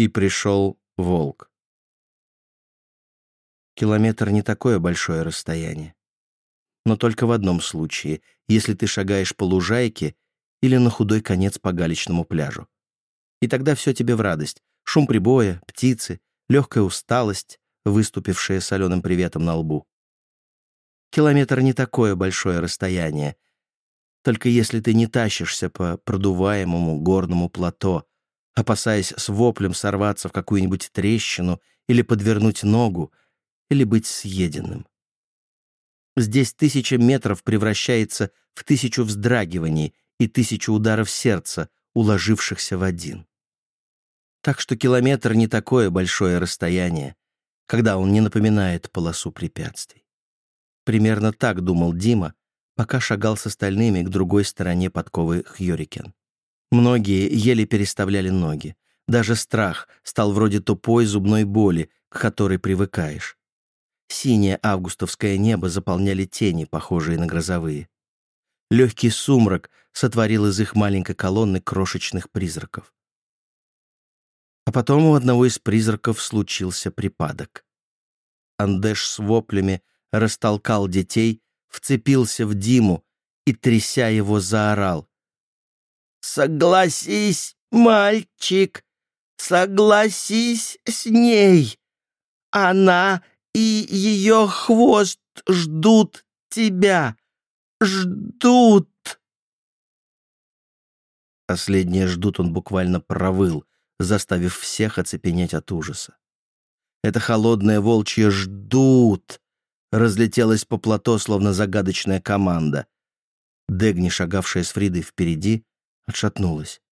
И пришел волк. Километр не такое большое расстояние. Но только в одном случае, если ты шагаешь по лужайке или на худой конец по галечному пляжу. И тогда все тебе в радость. Шум прибоя, птицы, легкая усталость, выступившая соленым приветом на лбу. Километр не такое большое расстояние, только если ты не тащишься по продуваемому горному плато, опасаясь с воплем сорваться в какую-нибудь трещину или подвернуть ногу, или быть съеденным. Здесь тысяча метров превращается в тысячу вздрагиваний и тысячу ударов сердца, уложившихся в один. Так что километр не такое большое расстояние, когда он не напоминает полосу препятствий. Примерно так думал Дима, пока шагал с остальными к другой стороне подковы Хьюрикен. Многие еле переставляли ноги. Даже страх стал вроде тупой зубной боли, к которой привыкаешь. Синее августовское небо заполняли тени, похожие на грозовые. Легкий сумрак сотворил из их маленькой колонны крошечных призраков. А потом у одного из призраков случился припадок. Андеш с воплями растолкал детей, вцепился в Диму и, тряся его, заорал. «Согласись, мальчик, согласись с ней. Она и ее хвост ждут тебя, ждут!» Последнее «ждут» он буквально провыл, заставив всех оцепенеть от ужаса. Это холодное волчье «ждут» разлетелось по плато, словно загадочная команда. Дегни, шагавшая с Фридой впереди, отшатнулась.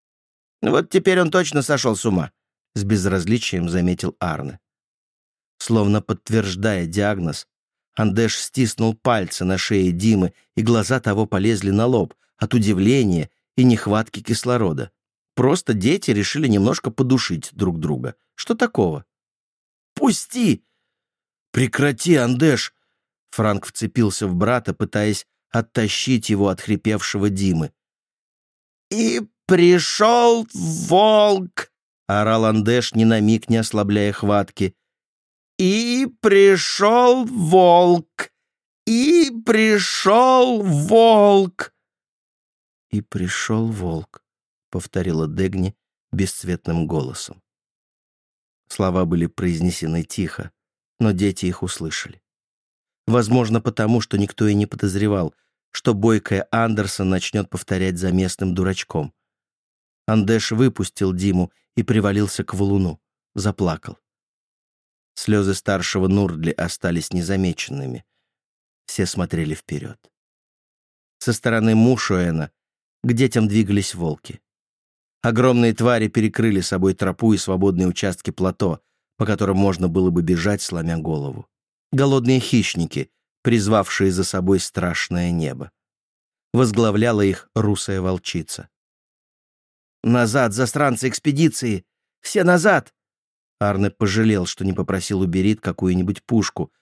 «Вот теперь он точно сошел с ума», — с безразличием заметил Арне. Словно подтверждая диагноз, Андеш стиснул пальцы на шее Димы, и глаза того полезли на лоб от удивления и нехватки кислорода. Просто дети решили немножко подушить друг друга. Что такого? «Пусти!» «Прекрати, Андеш!» Франк вцепился в брата, пытаясь оттащить его от хрипевшего Димы. «И пришел волк!» — орал Андеш, ни на миг не ослабляя хватки. «И пришел волк! И пришел волк!» «И пришел волк», — повторила Дегни бесцветным голосом. Слова были произнесены тихо, но дети их услышали. Возможно, потому, что никто и не подозревал, что бойкая Андерсон начнет повторять за местным дурачком. Андеш выпустил Диму и привалился к валуну. Заплакал. Слезы старшего Нурдли остались незамеченными. Все смотрели вперед. Со стороны Мушуэна к детям двигались волки. Огромные твари перекрыли собой тропу и свободные участки плато, по которым можно было бы бежать, сломя голову. Голодные хищники, призвавшие за собой страшное небо. Возглавляла их русая волчица. «Назад, застранцы экспедиции! Все назад!» Арне пожалел, что не попросил у Берит какую-нибудь пушку,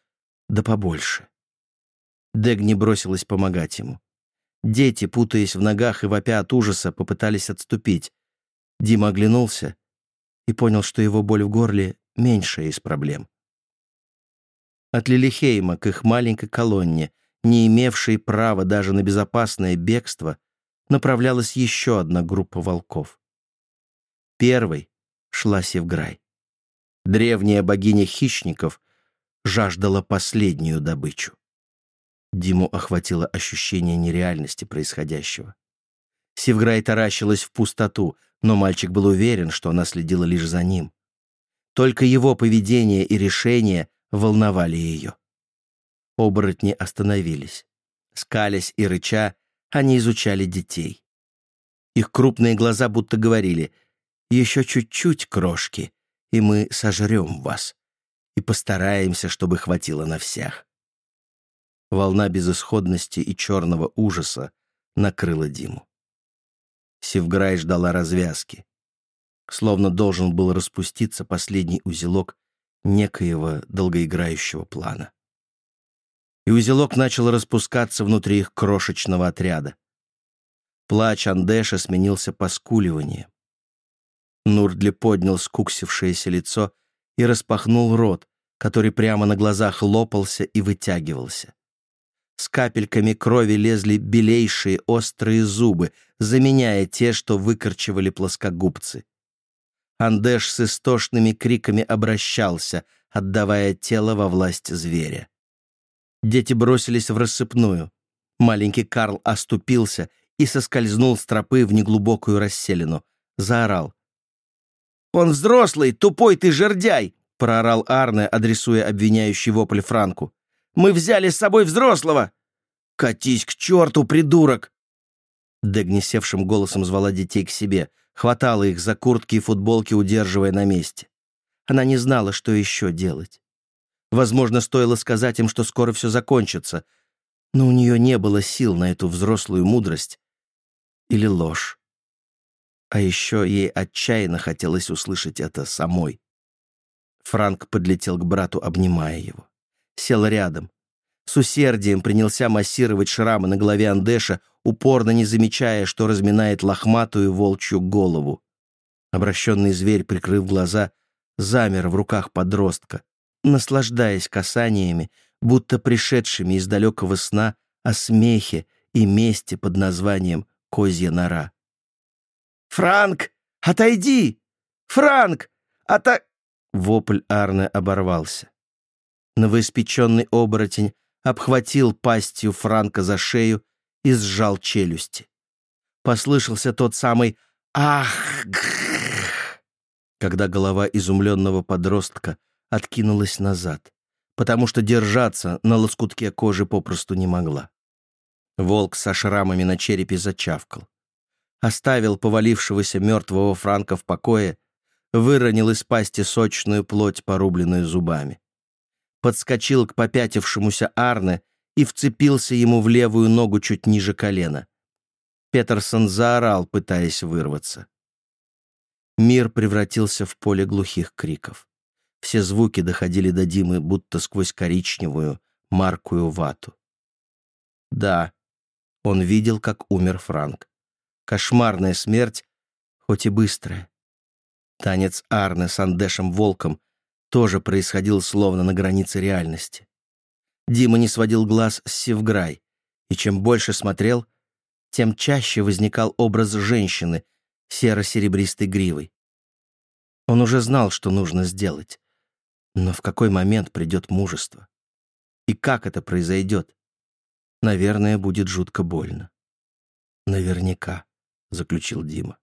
да побольше. Дегни бросилась помогать ему. Дети, путаясь в ногах и вопя от ужаса, попытались отступить. Дима оглянулся и понял, что его боль в горле — меньшая из проблем. От Лилихейма к их маленькой колонне, не имевшей права даже на безопасное бегство, направлялась еще одна группа волков. Первой шла Севграй. Древняя богиня хищников жаждала последнюю добычу. Диму охватило ощущение нереальности происходящего. Севграй таращилась в пустоту, но мальчик был уверен, что она следила лишь за ним. Только его поведение и решение волновали ее. Оборотни остановились. Скалясь и рыча, они изучали детей. Их крупные глаза будто говорили «Еще чуть-чуть, крошки, и мы сожрем вас, и постараемся, чтобы хватило на всех». Волна безысходности и черного ужаса накрыла Диму. Севграй ждала развязки. Словно должен был распуститься последний узелок некоего долгоиграющего плана. И узелок начал распускаться внутри их крошечного отряда. Плач Андеша сменился поскуливанием. Нурдли поднял скуксившееся лицо и распахнул рот, который прямо на глазах лопался и вытягивался. С капельками крови лезли белейшие острые зубы, заменяя те, что выкорчевали плоскогубцы. Андеш с истошными криками обращался, отдавая тело во власть зверя. Дети бросились в рассыпную. Маленький Карл оступился и соскользнул с тропы в неглубокую расселину. Заорал. «Он взрослый, тупой ты жердяй!» — проорал Арне, адресуя обвиняющий вопль Франку. «Мы взяли с собой взрослого!» «Катись к черту, придурок!» Дегни голосом звала детей к себе, хватала их за куртки и футболки, удерживая на месте. Она не знала, что еще делать. Возможно, стоило сказать им, что скоро все закончится, но у нее не было сил на эту взрослую мудрость или ложь. А еще ей отчаянно хотелось услышать это самой. Франк подлетел к брату, обнимая его. Сел рядом. С усердием принялся массировать шрамы на голове Андеша, упорно не замечая, что разминает лохматую волчью голову. Обращенный зверь, прикрыв глаза, замер в руках подростка, наслаждаясь касаниями, будто пришедшими из далекого сна о смехе и месте под названием «Козья нора». «Франк, отойди! Франк, ото...» Вопль Арны оборвался. Новоиспеченный оборотень обхватил пастью Франка за шею и сжал челюсти. Послышался тот самый «Ах!», когда голова изумленного подростка откинулась назад, потому что держаться на лоскутке кожи попросту не могла. Волк со шрамами на черепе зачавкал оставил повалившегося мертвого Франка в покое, выронил из пасти сочную плоть, порубленную зубами. Подскочил к попятившемуся Арне и вцепился ему в левую ногу чуть ниже колена. Петерсон заорал, пытаясь вырваться. Мир превратился в поле глухих криков. Все звуки доходили до Димы, будто сквозь коричневую, маркую вату. Да, он видел, как умер Франк. Кошмарная смерть, хоть и быстрая. Танец Арны с Андешем Волком тоже происходил словно на границе реальности. Дима не сводил глаз с Севграй, и чем больше смотрел, тем чаще возникал образ женщины серо-серебристой гривой. Он уже знал, что нужно сделать. Но в какой момент придет мужество? И как это произойдет? Наверное, будет жутко больно. Наверняка. — заключил Дима.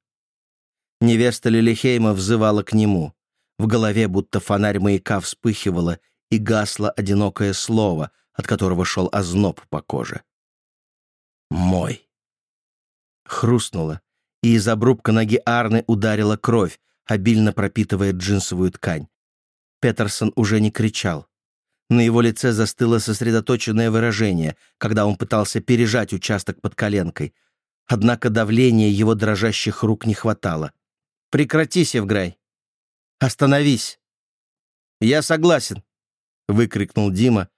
Невеста Лилихейма взывала к нему. В голове будто фонарь маяка вспыхивало и гасло одинокое слово, от которого шел озноб по коже. «Мой». Хрустнуло, и из обрубка ноги Арны ударила кровь, обильно пропитывая джинсовую ткань. Петерсон уже не кричал. На его лице застыло сосредоточенное выражение, когда он пытался пережать участок под коленкой, Однако давления его дрожащих рук не хватало. «Прекрати, Севграй! Остановись!» «Я согласен!» — выкрикнул Дима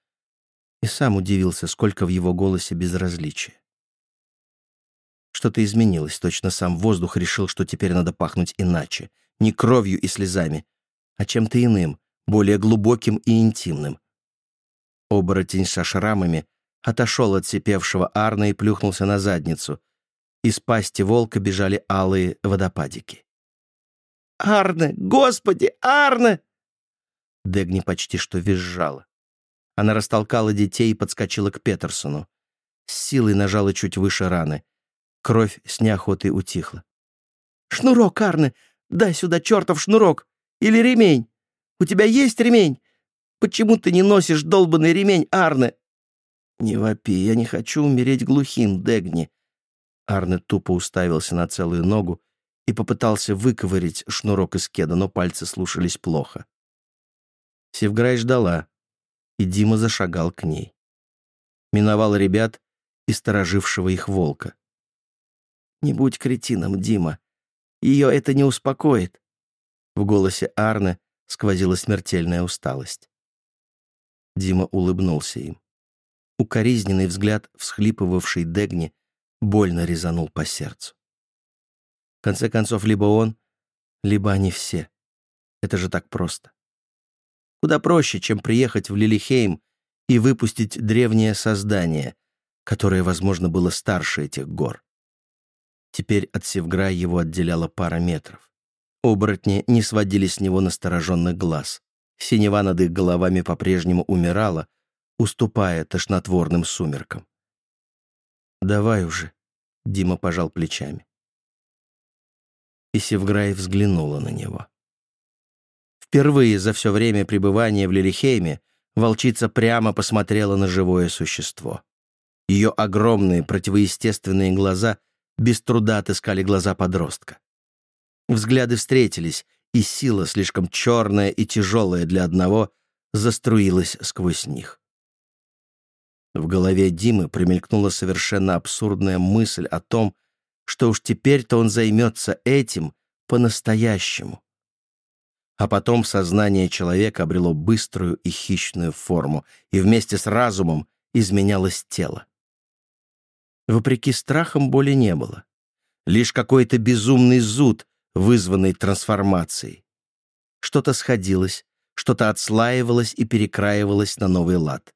и сам удивился, сколько в его голосе безразличия. Что-то изменилось, точно сам воздух решил, что теперь надо пахнуть иначе, не кровью и слезами, а чем-то иным, более глубоким и интимным. Оборотень со шрамами отошел от сипевшего Арна и плюхнулся на задницу — из пасти волка бежали алые водопадики. «Арне! Господи, Арне!» Дегни почти что визжала. Она растолкала детей и подскочила к Петерсону. С силой нажала чуть выше раны. Кровь с неохотой утихла. «Шнурок, Арне! Дай сюда чертов шнурок! Или ремень! У тебя есть ремень? Почему ты не носишь долбанный ремень, Арне?» «Не вопи, я не хочу умереть глухим, Дегни», Арне тупо уставился на целую ногу и попытался выковырить шнурок из кеда, но пальцы слушались плохо. Севграй ждала, и Дима зашагал к ней. Миновал ребят и сторожившего их волка. «Не будь кретином, Дима. Ее это не успокоит». В голосе Арны сквозила смертельная усталость. Дима улыбнулся им. Укоризненный взгляд всхлипывавшей Дегни больно резанул по сердцу. Конце концов, либо он, либо они все. Это же так просто. Куда проще, чем приехать в Лилихейм и выпустить древнее создание, которое, возможно, было старше этих гор. Теперь от Севгра его отделяла пара метров. Оборотни не сводили с него настороженных глаз. Синева над их головами по-прежнему умирала, уступая тошнотворным сумеркам. «Давай уже», — Дима пожал плечами. И Севграй взглянула на него. Впервые за все время пребывания в Лилихейме волчица прямо посмотрела на живое существо. Ее огромные противоестественные глаза без труда отыскали глаза подростка. Взгляды встретились, и сила, слишком черная и тяжелая для одного, заструилась сквозь них. В голове Димы промелькнула совершенно абсурдная мысль о том, что уж теперь-то он займется этим по-настоящему. А потом сознание человека обрело быструю и хищную форму, и вместе с разумом изменялось тело. Вопреки страхам боли не было. Лишь какой-то безумный зуд, вызванный трансформацией. Что-то сходилось, что-то отслаивалось и перекраивалось на новый лад.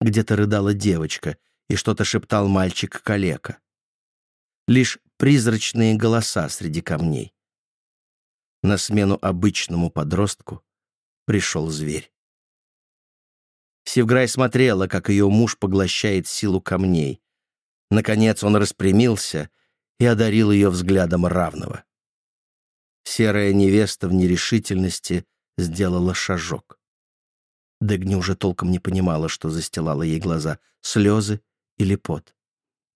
Где-то рыдала девочка, и что-то шептал мальчик-калека. Лишь призрачные голоса среди камней. На смену обычному подростку пришел зверь. Севграй смотрела, как ее муж поглощает силу камней. Наконец он распрямился и одарил ее взглядом равного. Серая невеста в нерешительности сделала шажок. Дегни уже толком не понимала, что застилала ей глаза — слезы или пот.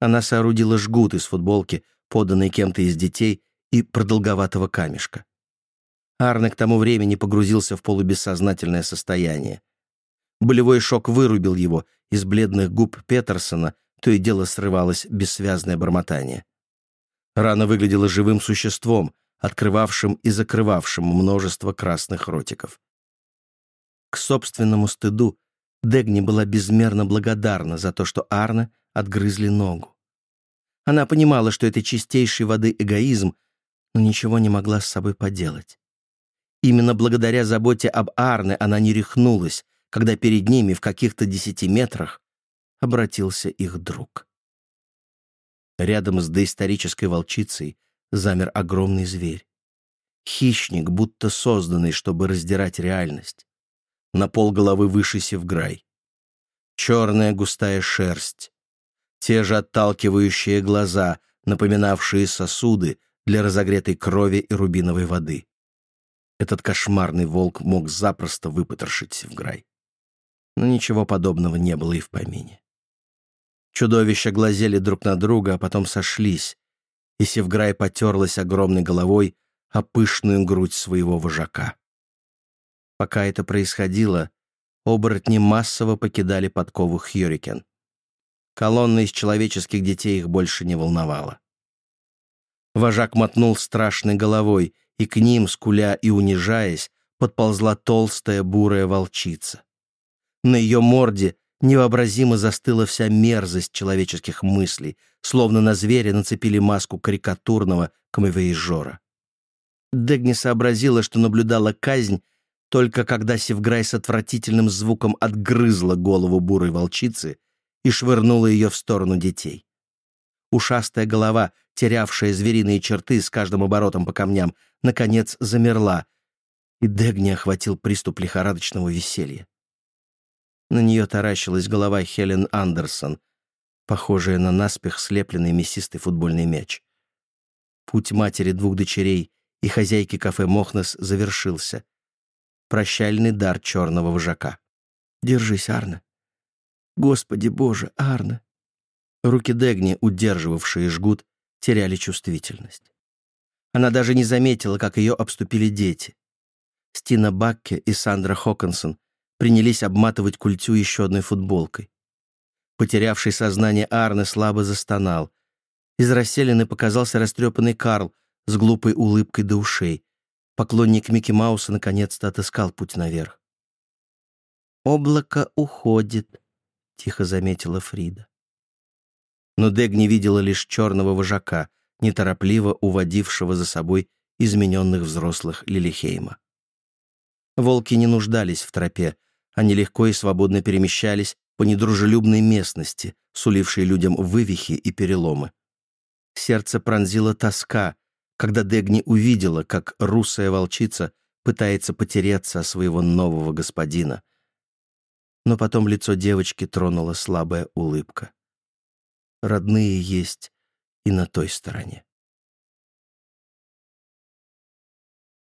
Она соорудила жгут из футболки, поданной кем-то из детей, и продолговатого камешка. Арне к тому времени погрузился в полубессознательное состояние. Болевой шок вырубил его, из бледных губ Петерсона то и дело срывалось бессвязное бормотание. Рана выглядела живым существом, открывавшим и закрывавшим множество красных ротиков. К собственному стыду Дегни была безмерно благодарна за то, что Арне отгрызли ногу. Она понимала, что это чистейшей воды эгоизм, но ничего не могла с собой поделать. Именно благодаря заботе об Арне она не рехнулась, когда перед ними в каких-то десяти метрах обратился их друг. Рядом с доисторической волчицей замер огромный зверь. Хищник, будто созданный, чтобы раздирать реальность. На пол головы выше Севграй. Черная густая шерсть. Те же отталкивающие глаза, напоминавшие сосуды для разогретой крови и рубиновой воды. Этот кошмарный волк мог запросто выпотрошить Севграй. Но ничего подобного не было и в помине. Чудовища глазели друг на друга, а потом сошлись, и Севграй потерлась огромной головой о пышную грудь своего вожака. Пока это происходило, оборотни массово покидали подкову Хьюрикен. Колонна из человеческих детей их больше не волновала. Вожак мотнул страшной головой, и к ним, скуля и унижаясь, подползла толстая бурая волчица. На ее морде невообразимо застыла вся мерзость человеческих мыслей, словно на зверя нацепили маску карикатурного камевоежора. Дегни сообразила, что наблюдала казнь, только когда Севграй с отвратительным звуком отгрызла голову бурой волчицы и швырнула ее в сторону детей. Ушастая голова, терявшая звериные черты с каждым оборотом по камням, наконец замерла, и Дегни охватил приступ лихорадочного веселья. На нее таращилась голова Хелен Андерсон, похожая на наспех слепленный мясистый футбольный мяч. Путь матери двух дочерей и хозяйки кафе «Мохнес» завершился. Прощальный дар черного вожака. «Держись, Арна!» «Господи боже, Арна!» Руки Дегни, удерживавшие жгут, теряли чувствительность. Она даже не заметила, как ее обступили дети. Стина Бакке и Сандра Хокинсон принялись обматывать культю еще одной футболкой. Потерявший сознание Арне слабо застонал. Из расселены показался растрепанный Карл с глупой улыбкой до ушей. Поклонник Микки Мауса наконец-то отыскал путь наверх. «Облако уходит», — тихо заметила Фрида. Но Дег не видела лишь черного вожака, неторопливо уводившего за собой измененных взрослых Лилихейма. Волки не нуждались в тропе, они легко и свободно перемещались по недружелюбной местности, сулившей людям вывихи и переломы. Сердце пронзила тоска, когда Дегни увидела, как русая волчица пытается потереться о своего нового господина. Но потом лицо девочки тронула слабая улыбка. Родные есть и на той стороне.